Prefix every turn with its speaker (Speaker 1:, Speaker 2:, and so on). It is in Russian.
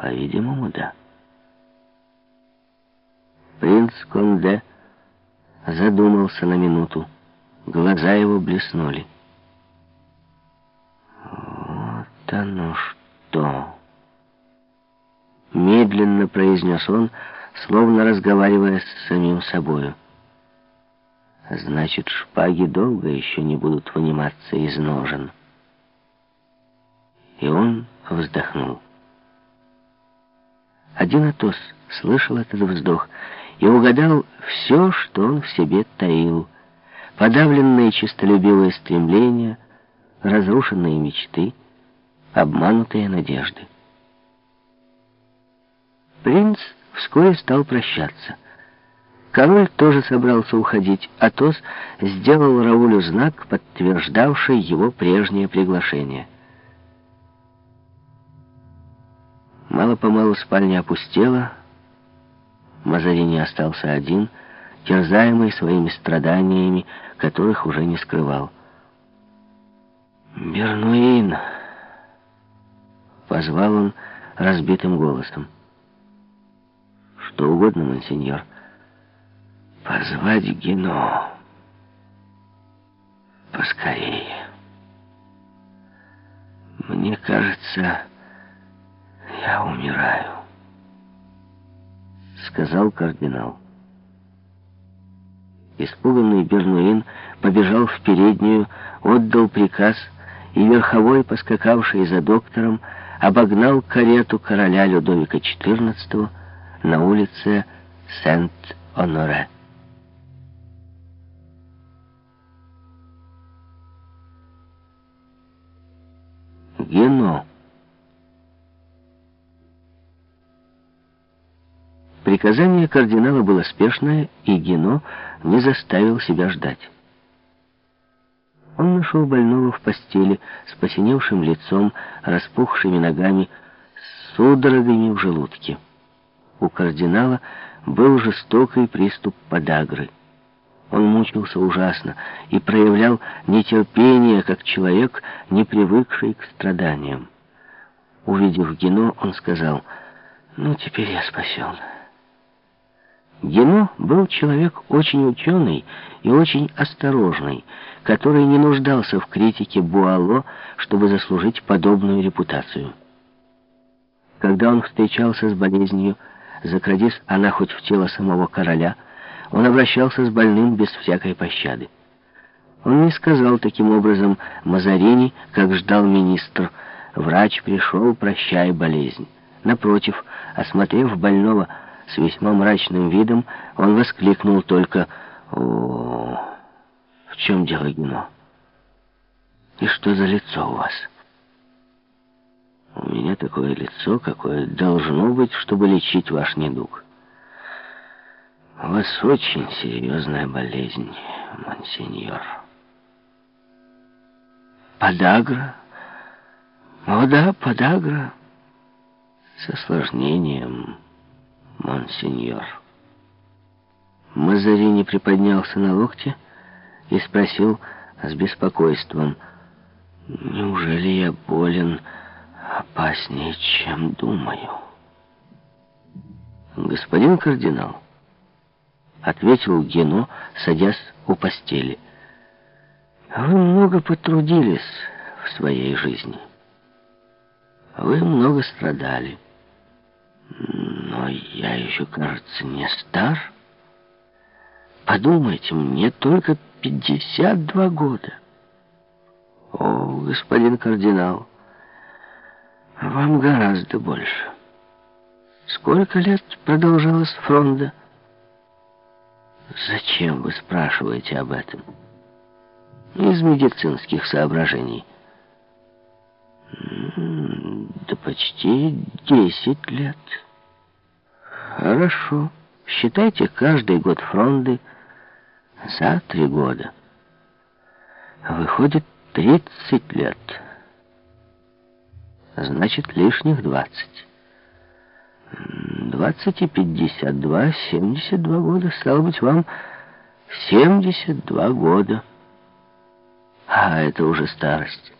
Speaker 1: По-видимому, да. Принц Конде задумался на минуту. Глаза его блеснули. «Вот оно что!» Медленно произнес он, словно разговаривая с самим собою. «Значит, шпаги долго еще не будут выниматься из ножен». И он вздохнул. Один Атос слышал этот вздох и угадал все, что он в себе таил. Подавленные честолюбивые стремления, разрушенные мечты, обманутые надежды. Принц вскоре стал прощаться. Король тоже собрался уходить, Атос сделал Раулю знак, подтверждавший его прежнее приглашение — Мало-помалу спальня опустела. Мазарини остался один, терзаемый своими страданиями, которых уже не скрывал. «Бернуин!» — позвал он разбитым голосом. «Что угодно, монсеньор. Позвать Гино. Поскорее. Мне кажется...» «Я умираю», — сказал кардинал. Испуганный Бернуин побежал в переднюю, отдал приказ, и верховой, поскакавший за доктором, обогнал карету короля Людовика XIV на улице Сент-Оноре. Гено. Приказание кардинала было спешное, и Гино не заставил себя ждать. Он нашел больного в постели с посиневшим лицом, распухшими ногами, с судорогами в желудке. У кардинала был жестокий приступ подагры. Он мучился ужасно и проявлял нетерпение, как человек, не привыкший к страданиям. Увидев Гино, он сказал, «Ну, теперь я спасен». Гено был человек очень ученый и очень осторожный, который не нуждался в критике Буало, чтобы заслужить подобную репутацию. Когда он встречался с болезнью, закрадись она хоть в тело самого короля, он обращался с больным без всякой пощады. Он не сказал таким образом Мазарини, как ждал министр, «Врач пришел, прощай болезнь». Напротив, осмотрев больного, с весьма мрачным видом он воскликнул только «О, в чем дело, Гино? И что за лицо у вас?» «У меня такое лицо, какое должно быть, чтобы лечить ваш недуг. У вас очень серьезная болезнь, монсеньор». «Подагра?» «О да, подагра» с осложнением монсеньор. Мазарини приподнялся на локте и спросил с беспокойством, «Неужели я болен опаснее, чем думаю?» «Господин кардинал», — ответил Гено, садясь у постели, «вы много потрудились в своей жизни. Вы много страдали». Но я еще, кажется, не стар. Подумайте, мне только 52 года. О, господин кардинал, вам гораздо больше. Сколько лет продолжалась фронда? Зачем вы спрашиваете об этом? Из медицинских соображений. Да почти десять лет. Хорошо. Считайте каждый год фронды за три года. Выходит, тридцать лет. Значит, лишних двадцать. Двадцать и пятьдесят два, семьдесят два года. Стало быть, вам семьдесят два года. А это уже старость.